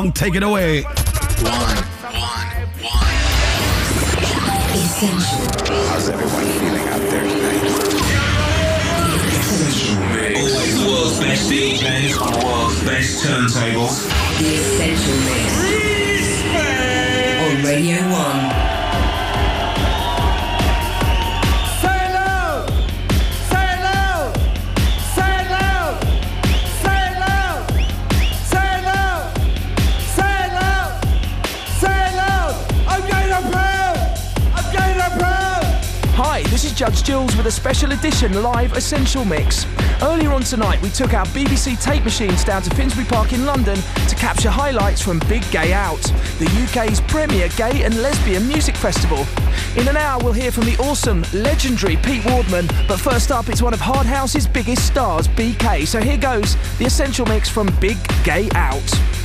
Young, take it away. One, one, one. Essential. How's everyone feeling out there tonight? Essential. Always the world's best DJs on the world's best turntables. The Essential Mix. On Radio 1. Judge Jules with a special edition live Essential Mix. Earlier on tonight, we took our BBC tape machines down to Finsbury Park in London to capture highlights from Big Gay Out, the UK's premier gay and lesbian music festival. In an hour, we'll hear from the awesome, legendary Pete Wardman, but first up, it's one of Hard House's biggest stars, BK. So here goes the Essential Mix from Big Gay Out.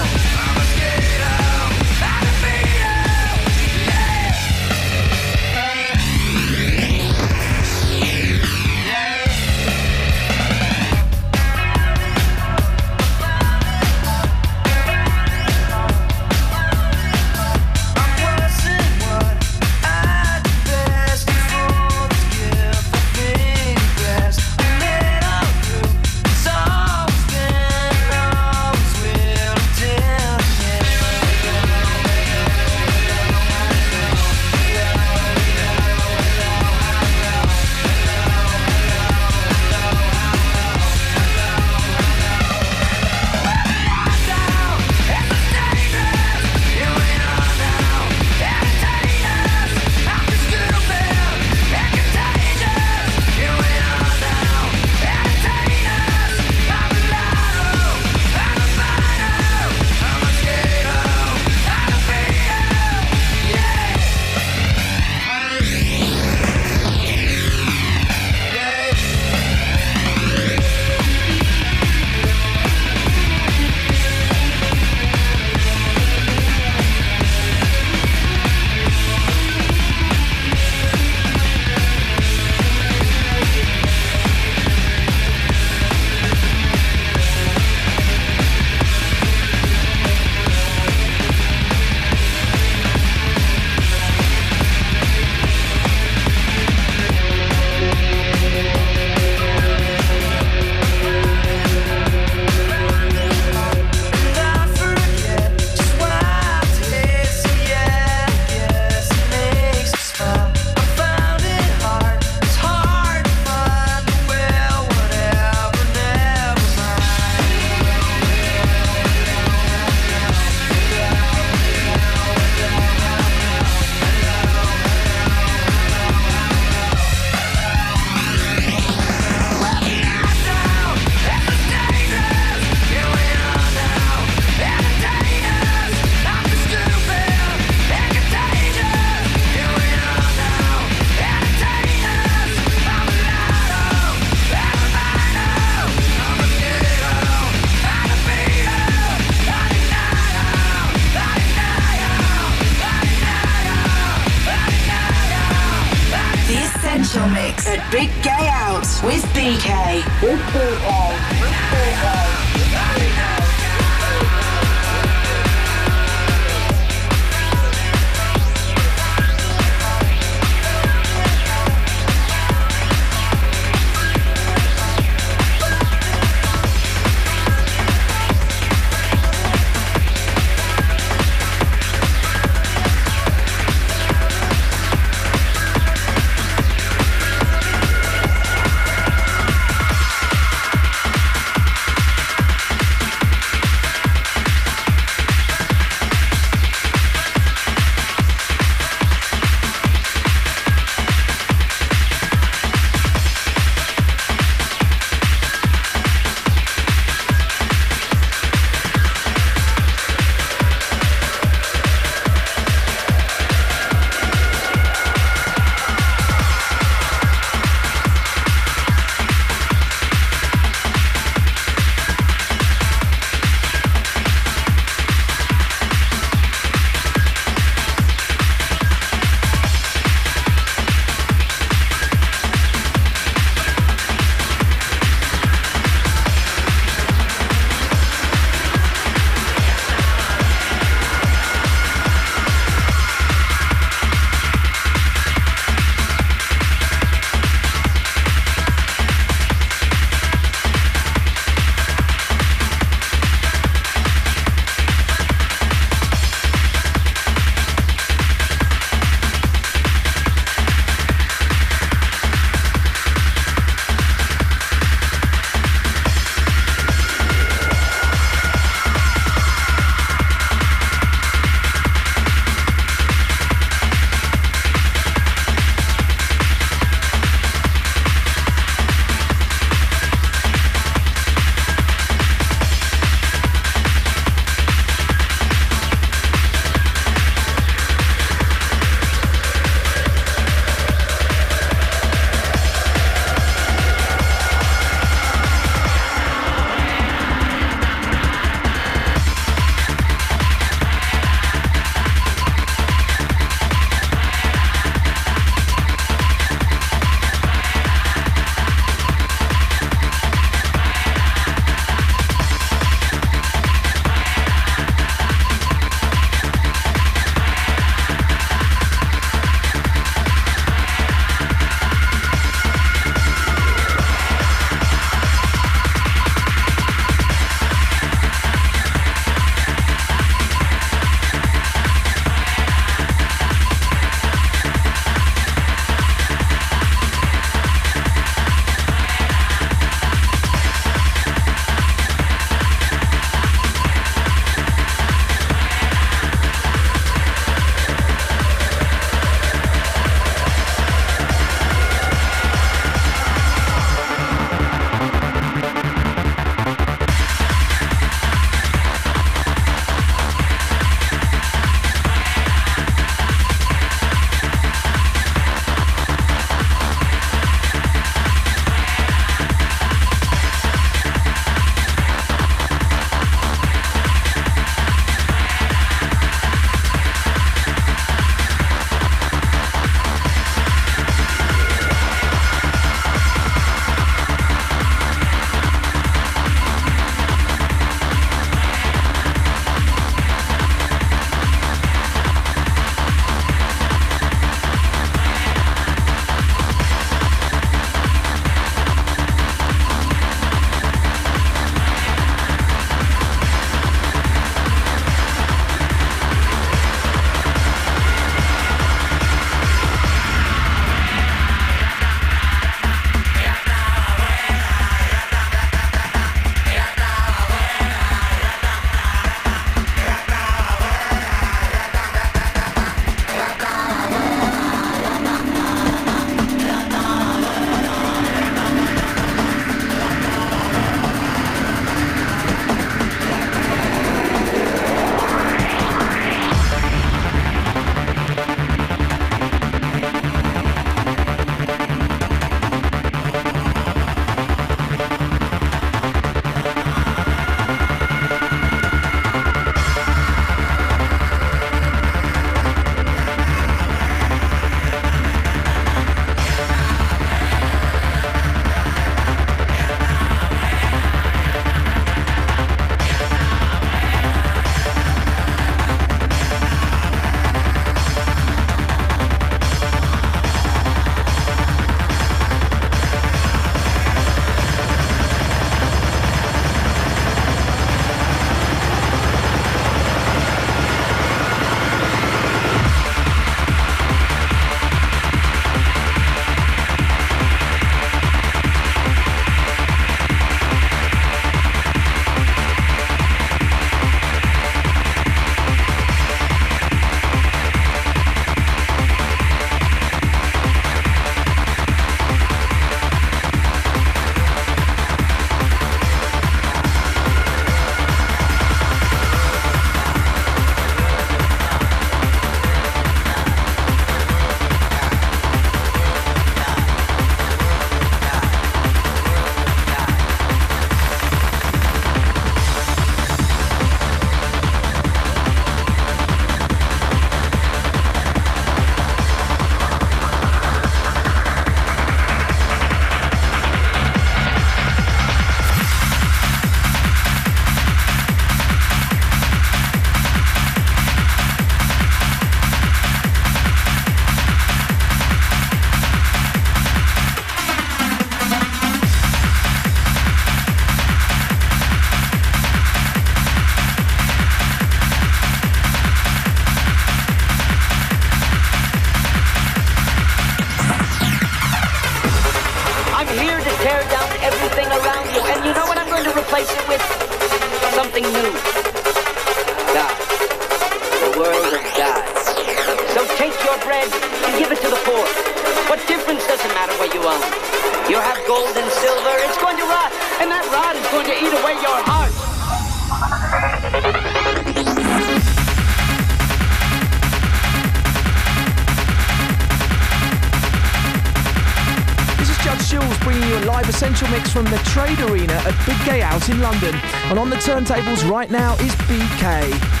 in London. And on the turntables right now is BK.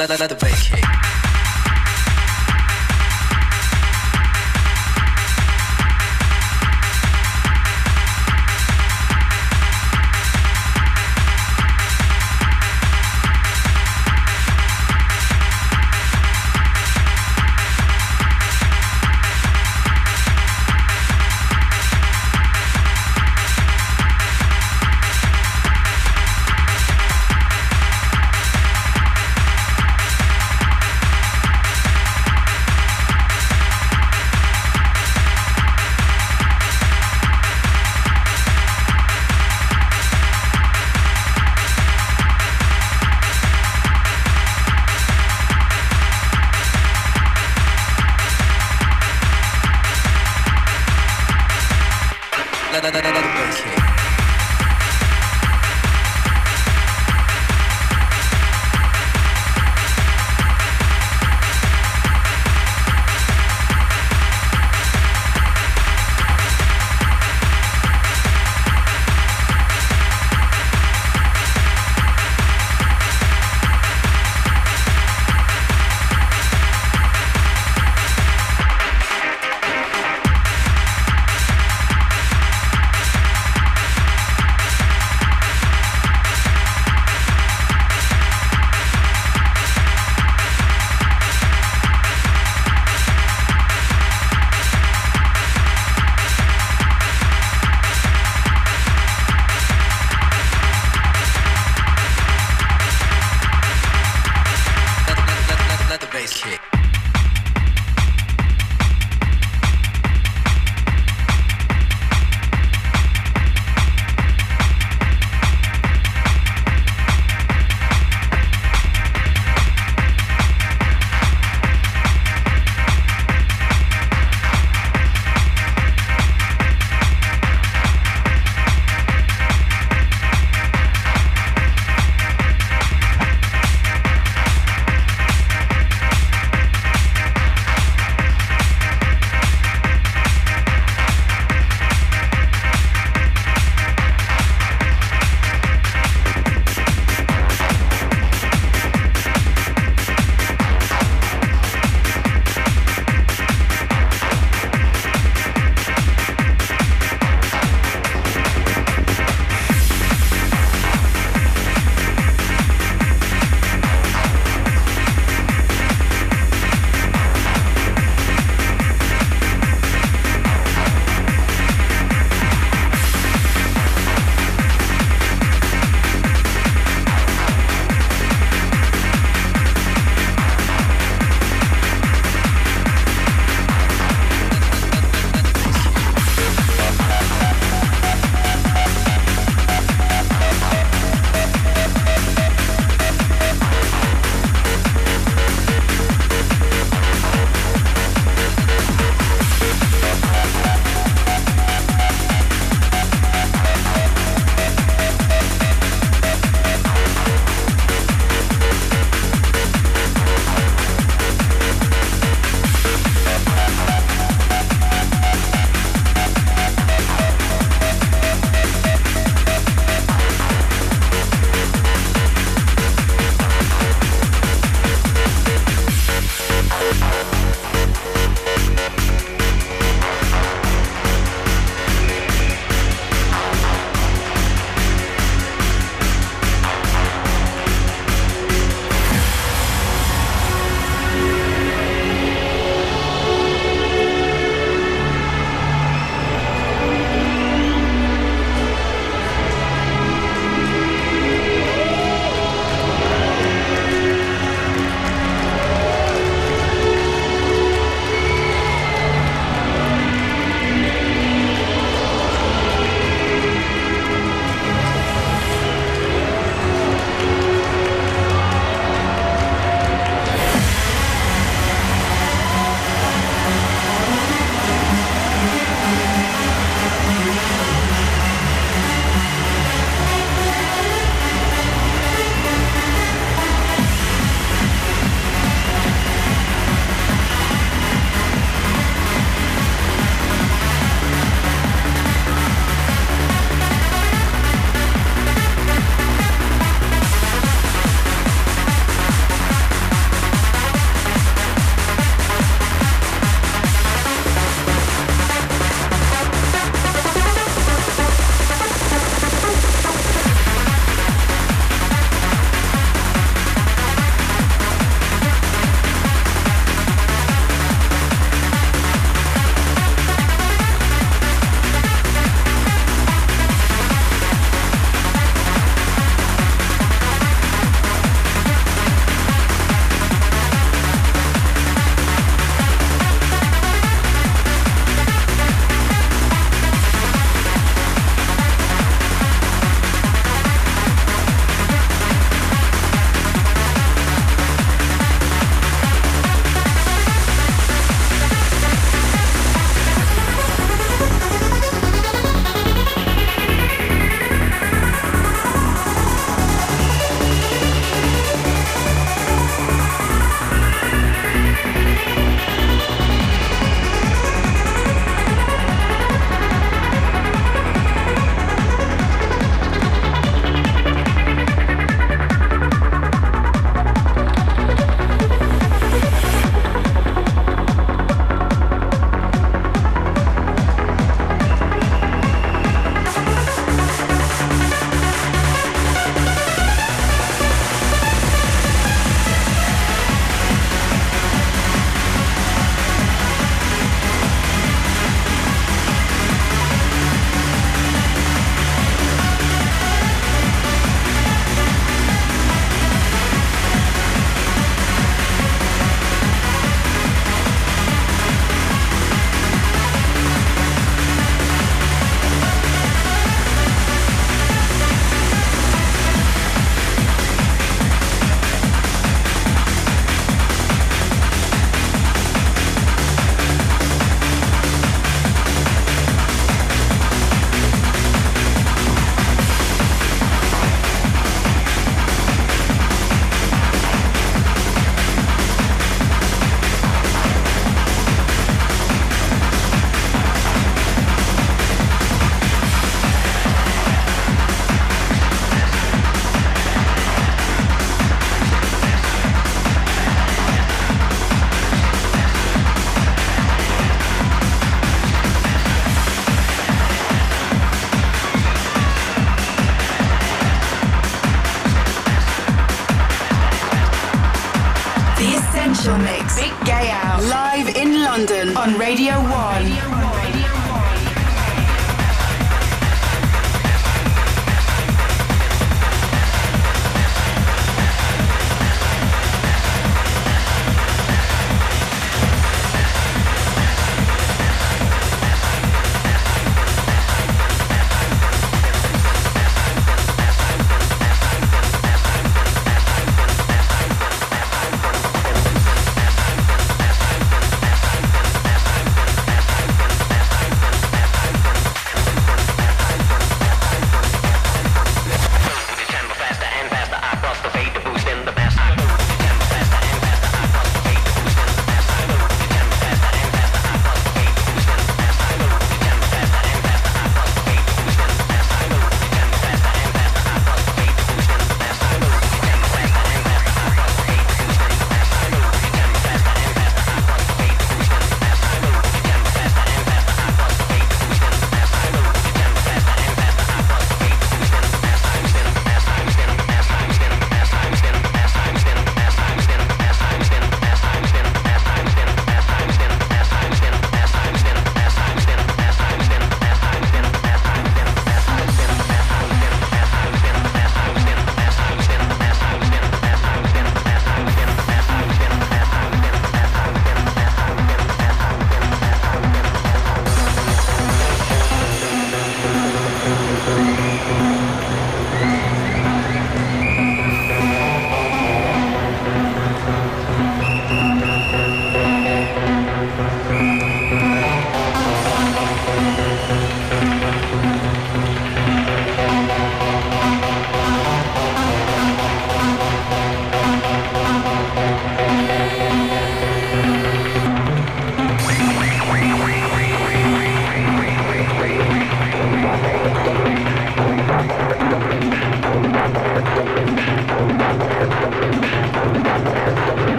let, let, let, let the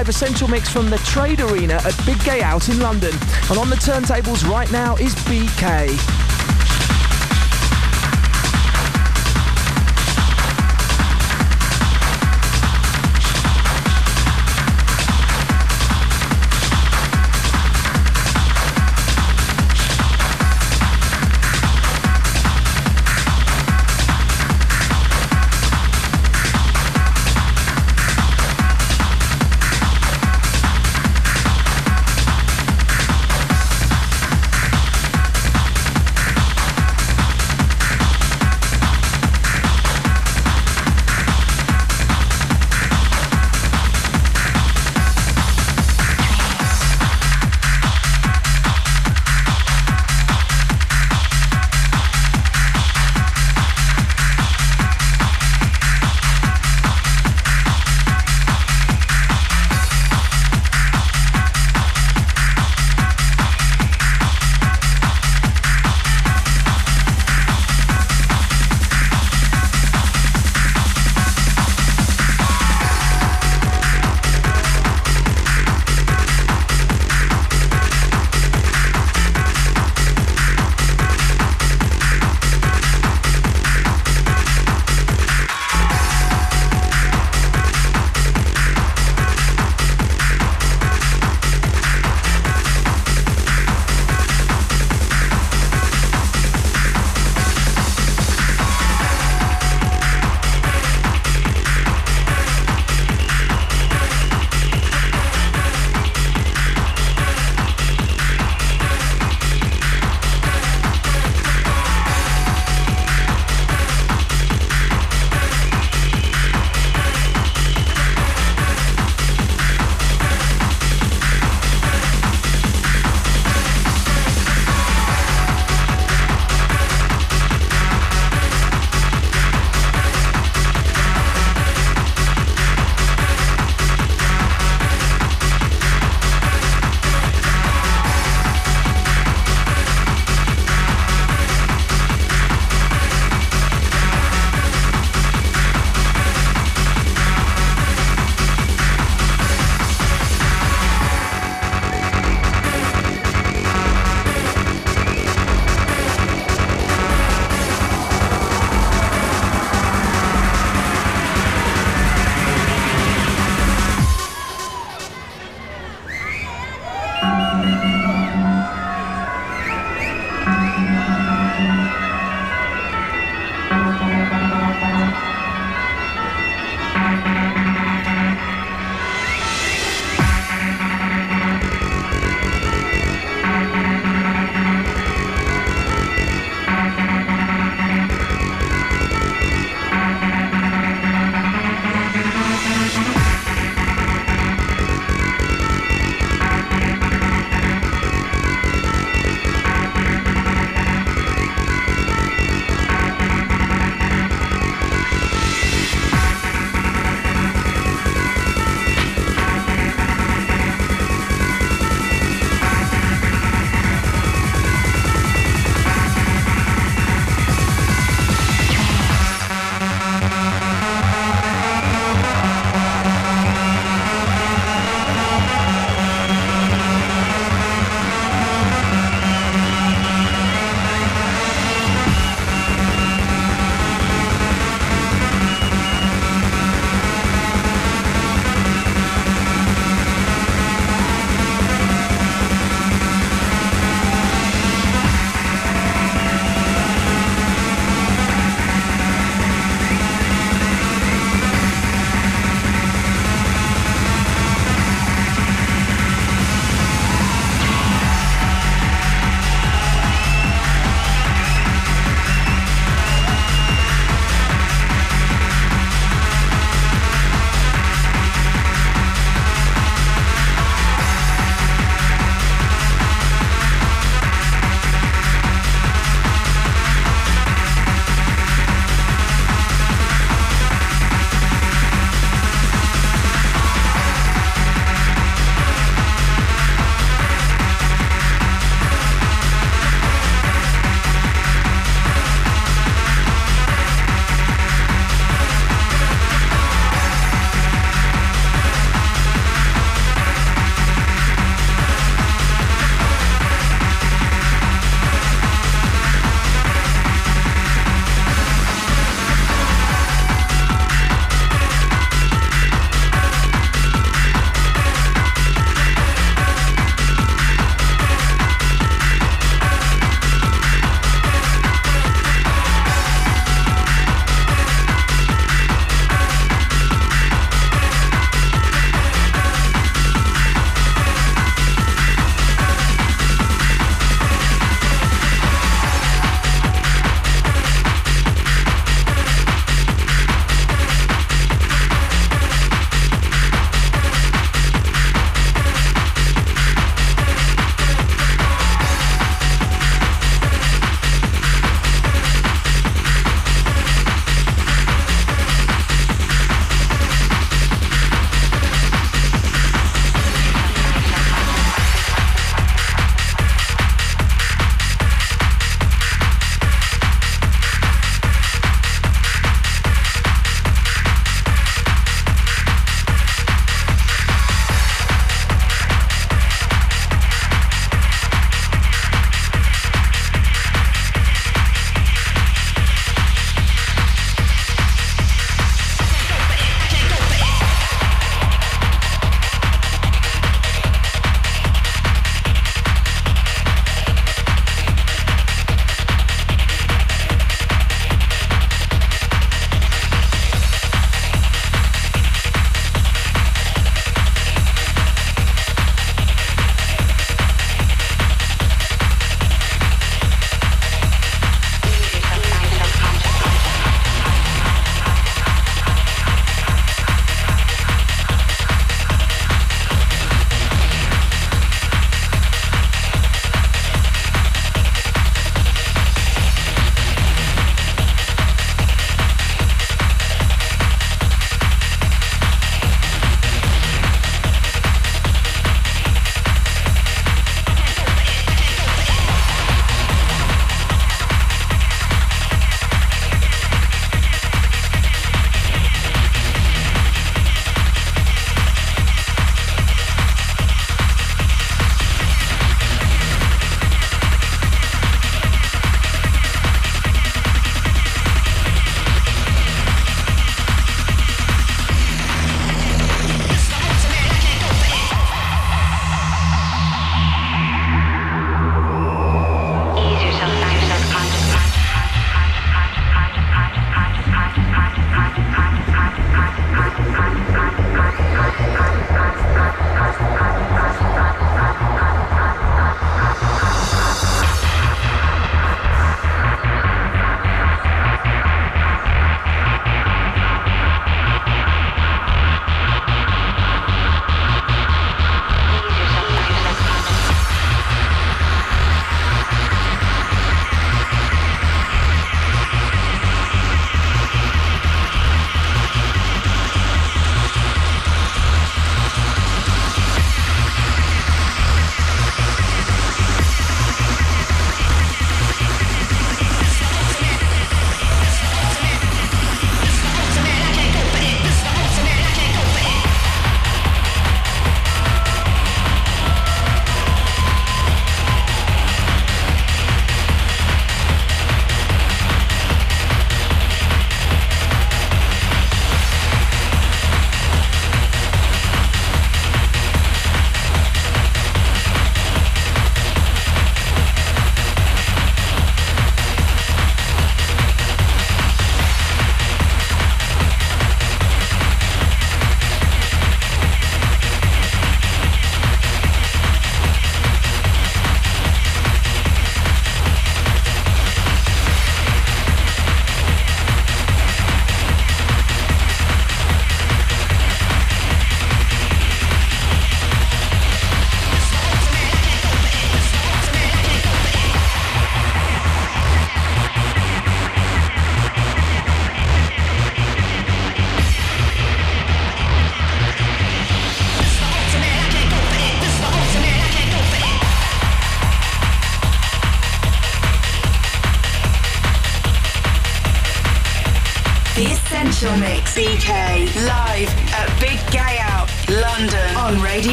live essential mix from the Trade Arena at Big Gay Out in London. And on the turntables right now is BK.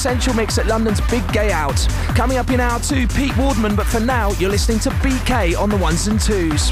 Essential Mix at London's Big Gay Out. Coming up in hour two, Pete Wardman, but for now, you're listening to BK on the ones and twos.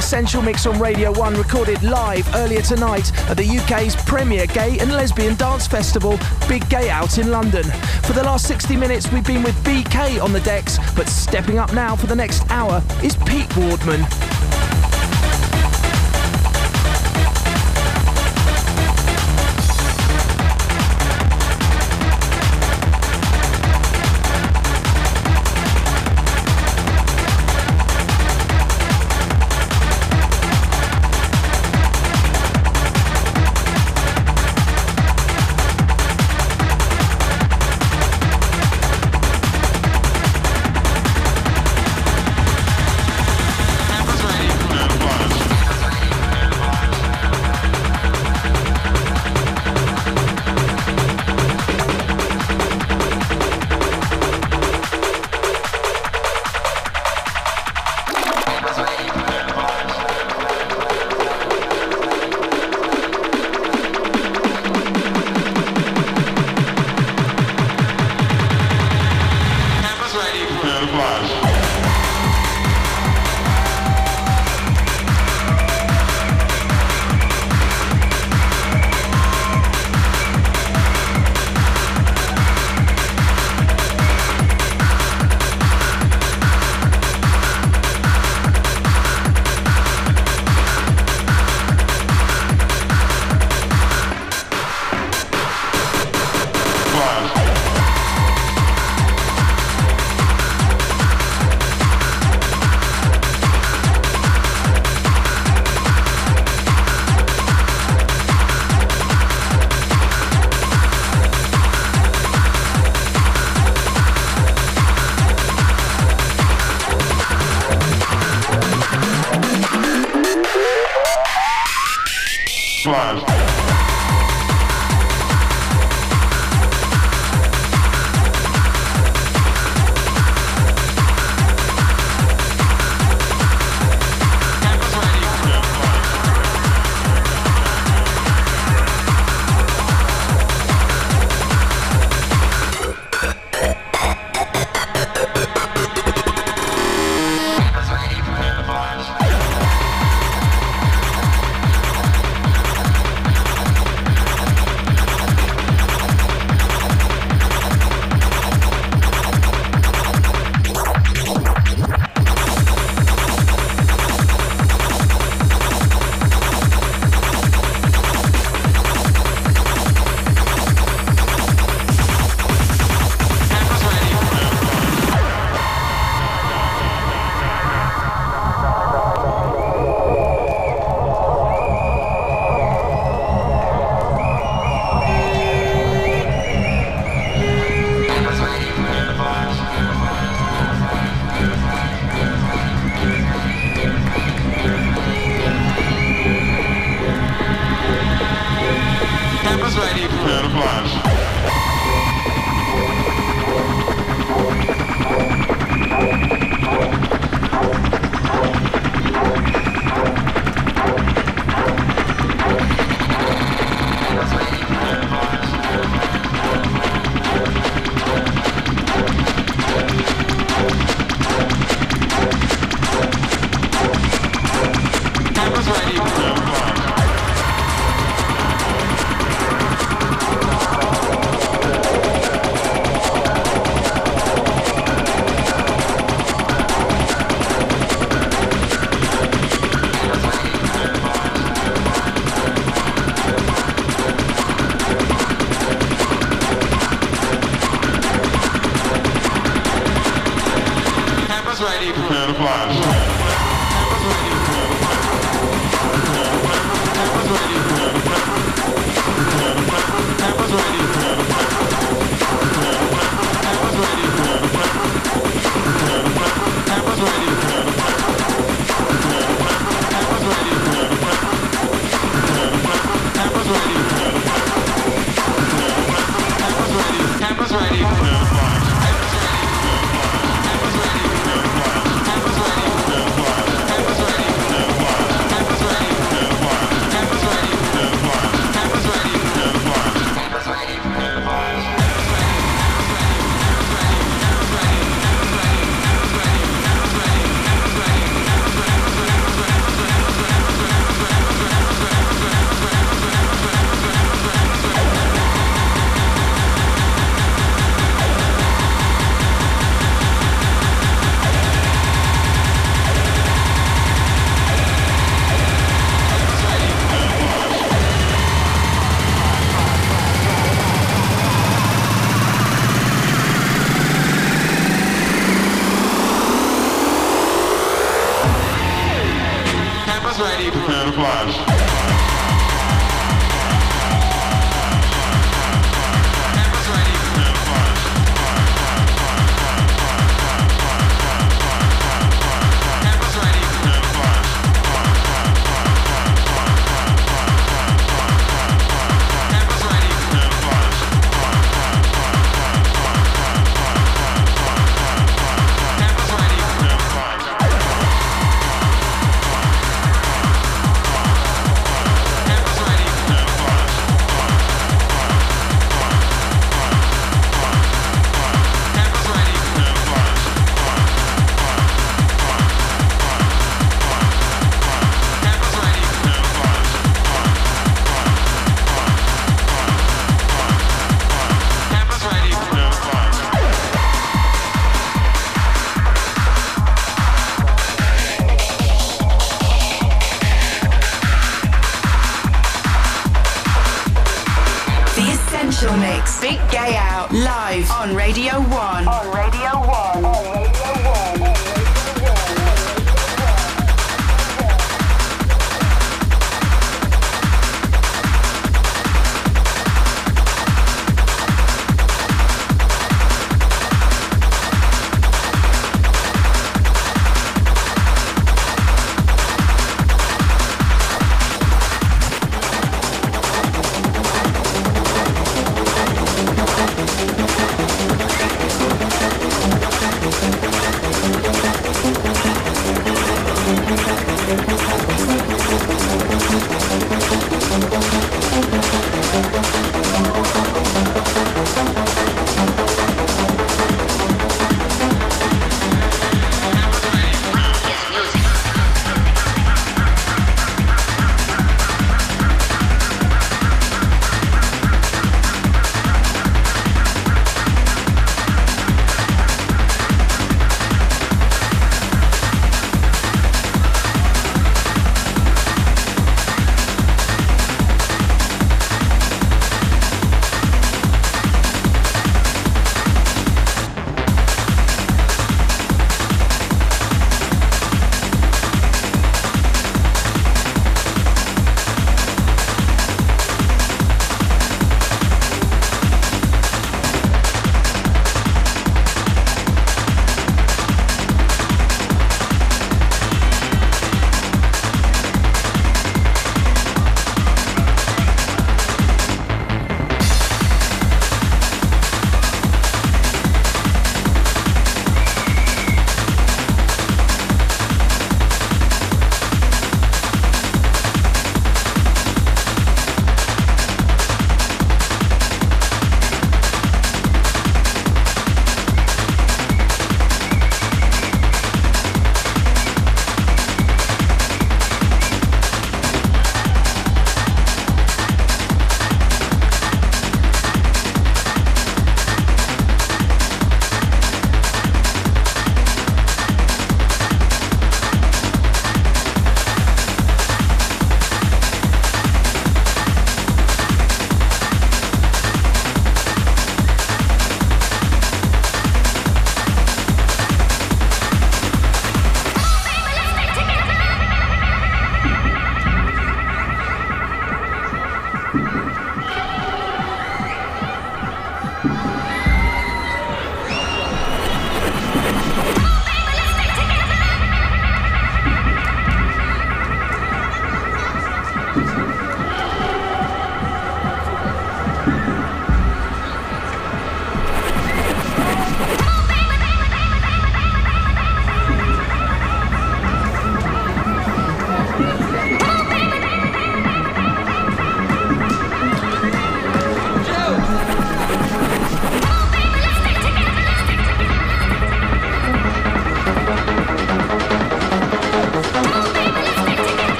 Essential Mix on Radio 1, recorded live earlier tonight at the UK's premier gay and lesbian dance festival, Big Gay Out in London. For the last 60 minutes, we've been with BK on the decks, but stepping up now for the next hour is Pete Wardman.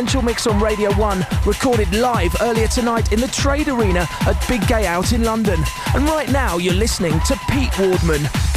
Essential Mix on Radio 1, recorded live earlier tonight in the Trade Arena at Big Gay Out in London. And right now you're listening to Pete Wardman.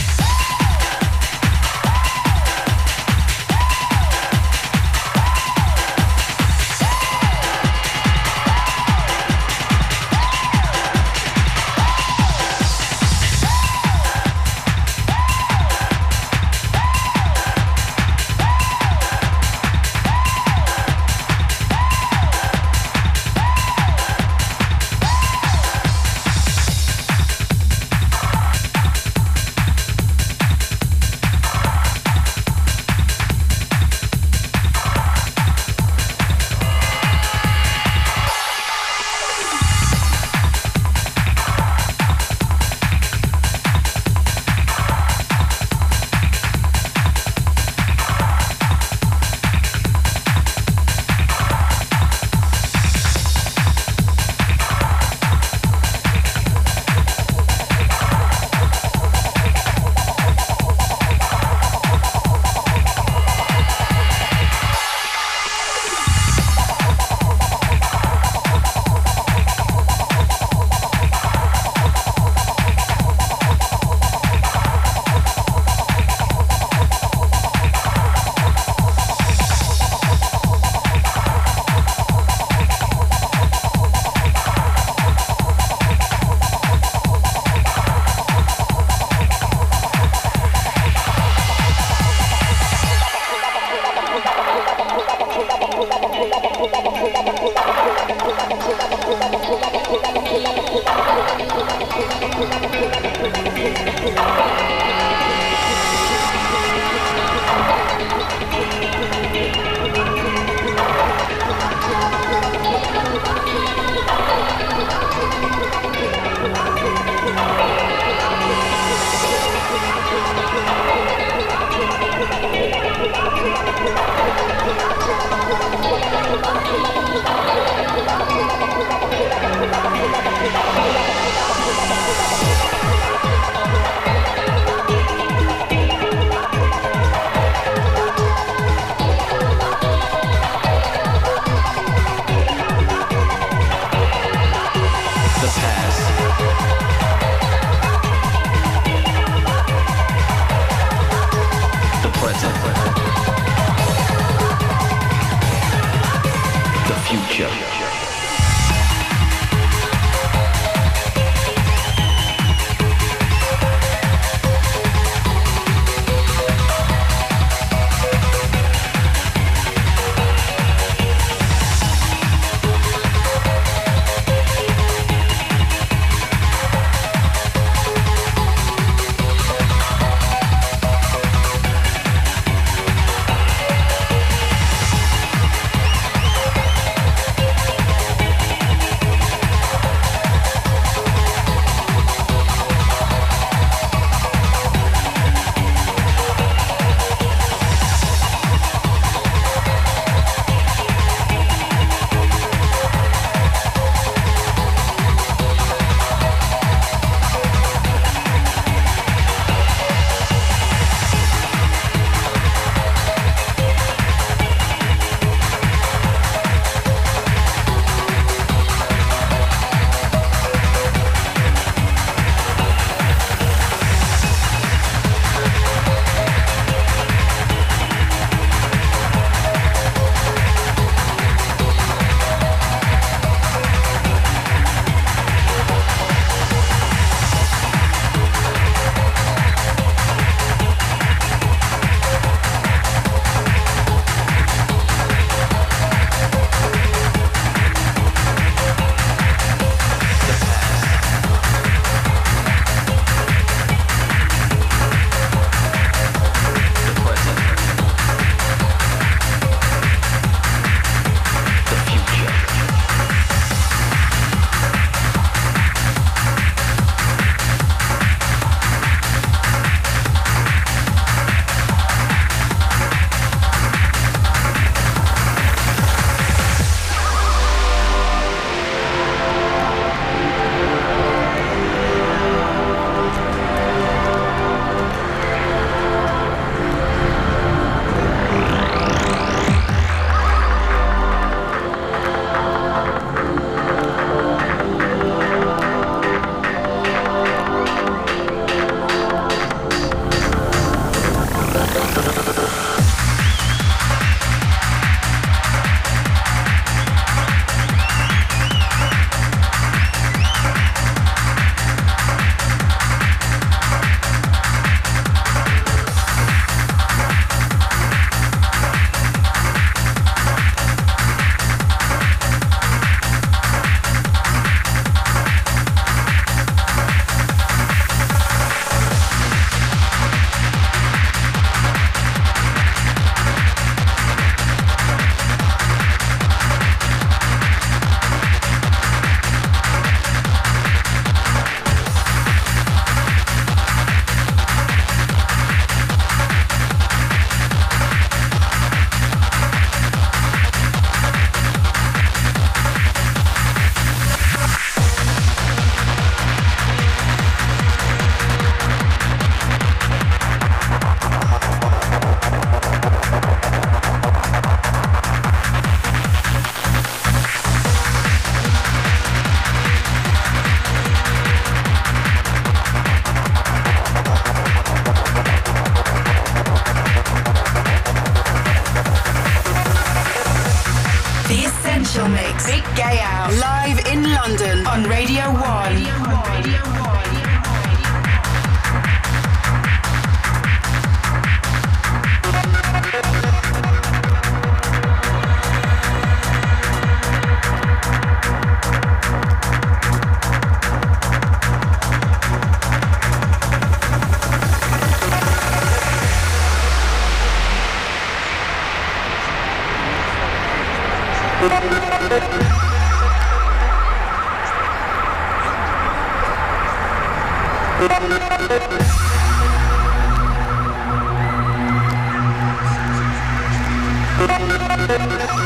Thank you.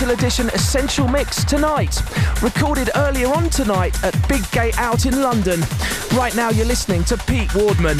Special edition Essential Mix tonight. Recorded earlier on tonight at Big Gay Out in London. Right now you're listening to Pete Wardman.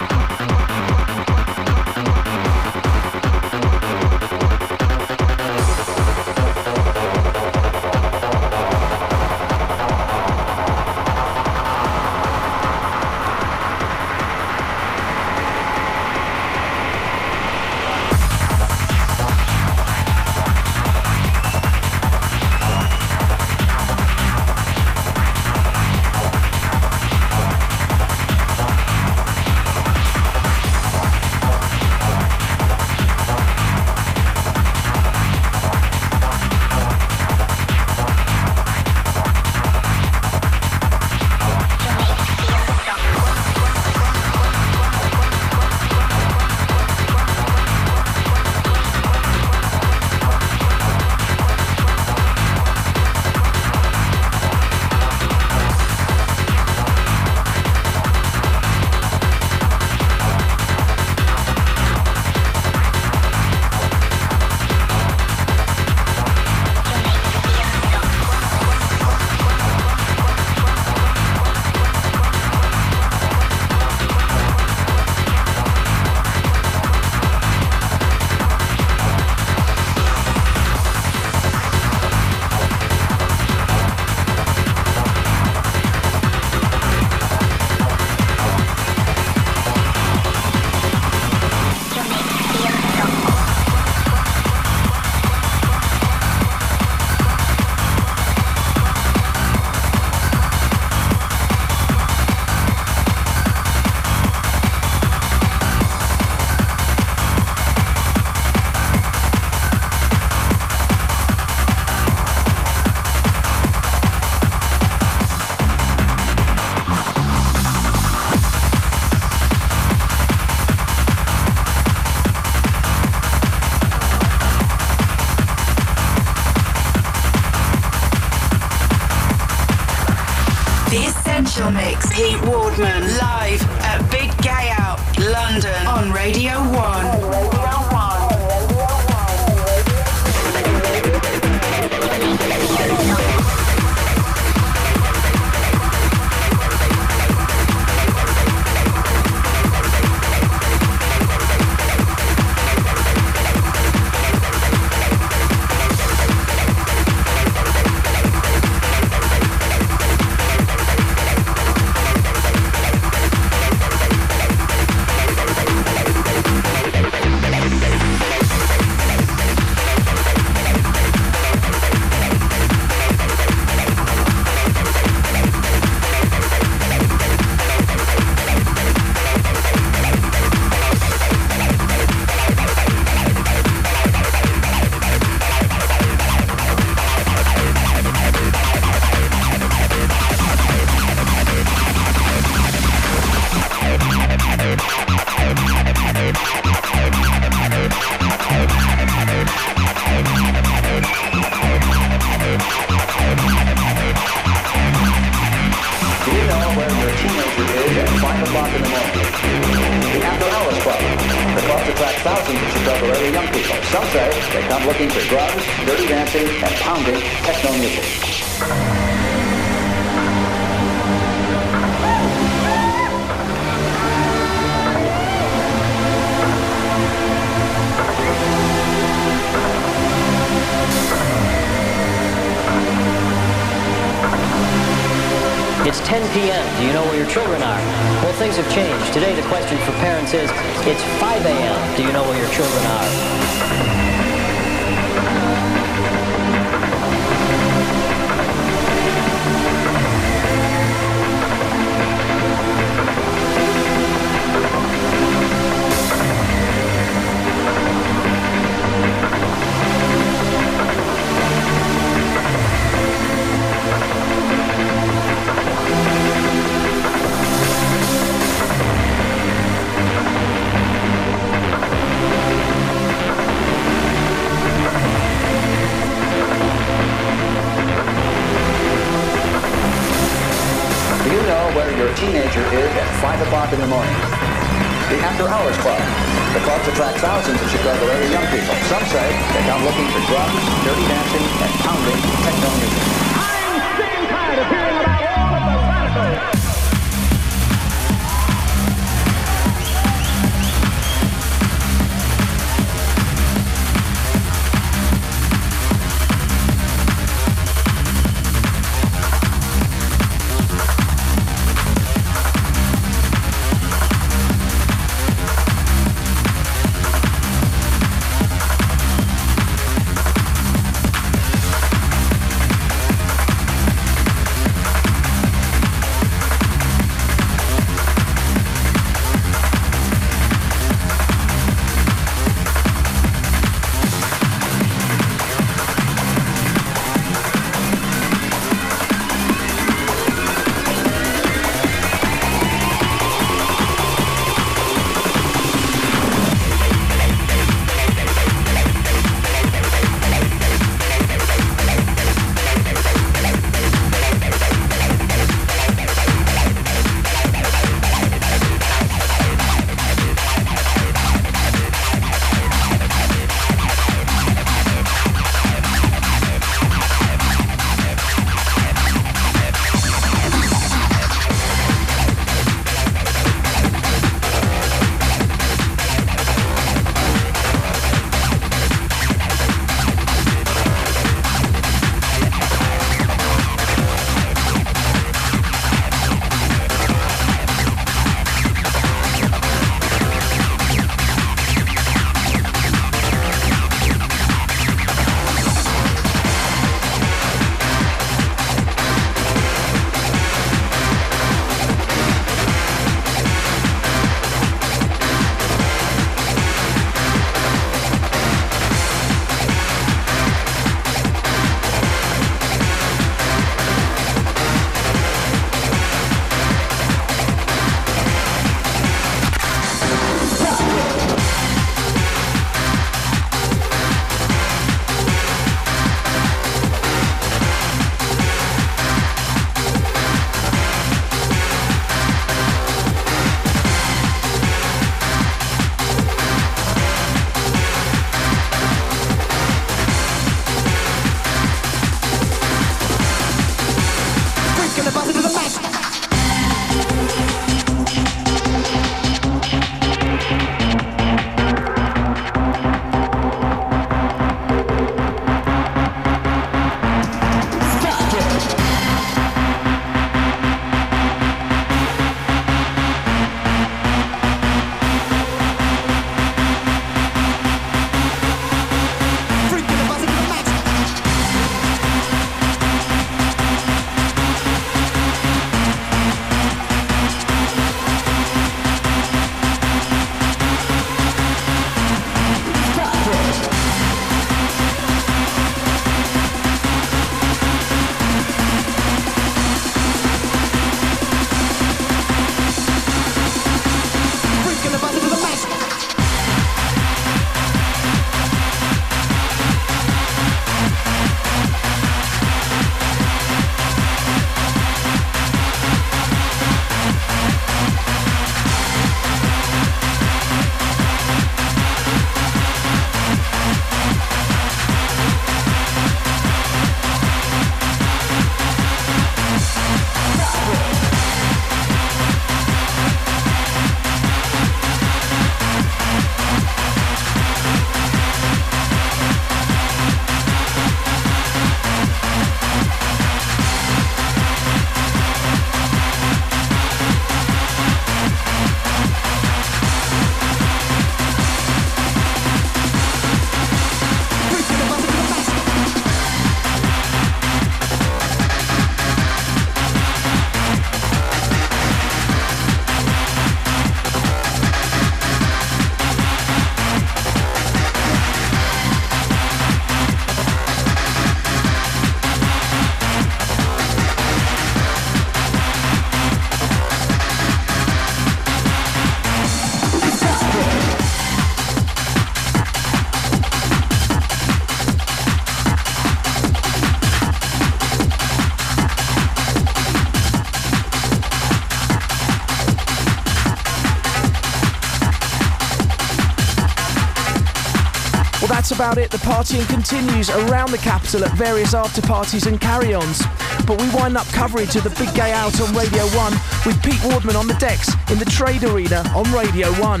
About it. The partying continues around the capital at various after parties and carry ons. But we wind up coverage of the Big Gay Out on Radio 1 with Pete Wardman on the decks in the Trade Arena on Radio 1.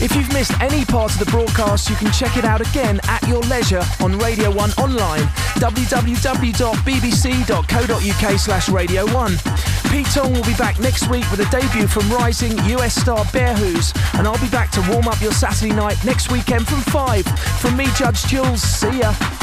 If you've missed any part of the broadcast, you can check it out again at your leisure on Radio 1 online, www.bbc.co.uk slash Radio 1. Pete Tong will be back next week with a debut from rising US star Bear Who's, and I'll be back to warm up your Saturday night next weekend from 5. From me, Judge Jules, see ya.